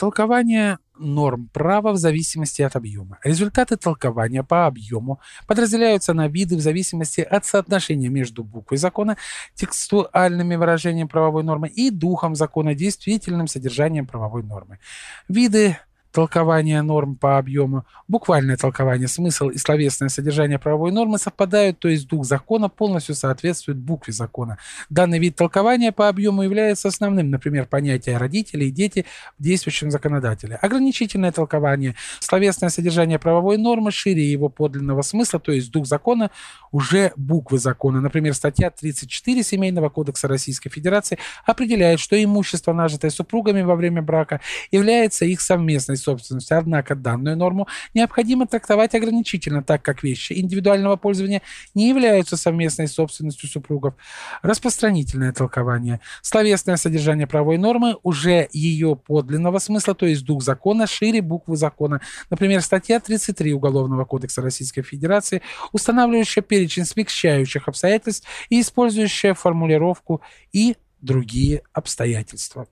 Толкование норм права в зависимости от объема. Результаты толкования по объему подразделяются на виды в зависимости от соотношения между буквой закона, текстуальными выражениями правовой нормы и духом закона, действительным содержанием правовой нормы. Виды толкование норм по объему, буквальное толкование, смысл и словесное содержание правовой нормы совпадают, то есть дух закона полностью соответствует букве закона. Данный вид толкования по объему является основным, например, понятие родители и дети в действующем законодателе. Ограничительное толкование, словесное содержание правовой нормы шире его подлинного смысла, то есть дух закона уже буквы закона. Например, статья 34 Семейного кодекса Российской Федерации определяет, что имущество, нажитое супругами во время брака, является их совместной собственности. Однако данную норму необходимо трактовать ограничительно, так как вещи индивидуального пользования не являются совместной собственностью супругов. Распространительное толкование. Словесное содержание правовой нормы уже ее подлинного смысла, то есть дух закона, шире буквы закона. Например, статья 33 Уголовного кодекса Российской Федерации, устанавливающая перечень смягчающих обстоятельств и использующая формулировку «и другие обстоятельства».